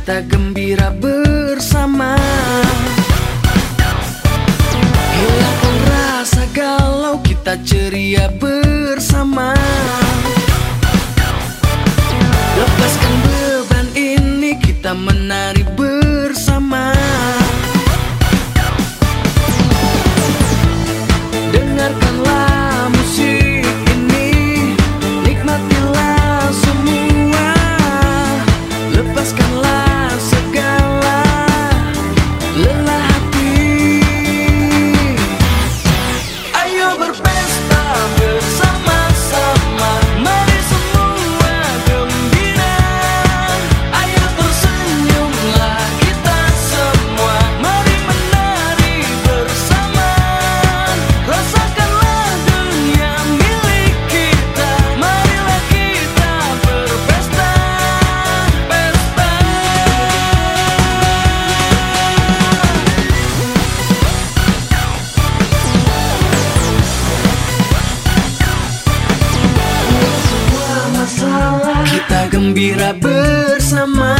kita gembira bersama. Hilangkan rasa galau kita ceria bersama. Lepaskan beban ini kita menari bersama gembira bersama.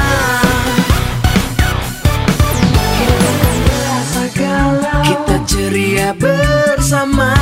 Kita ceria bersama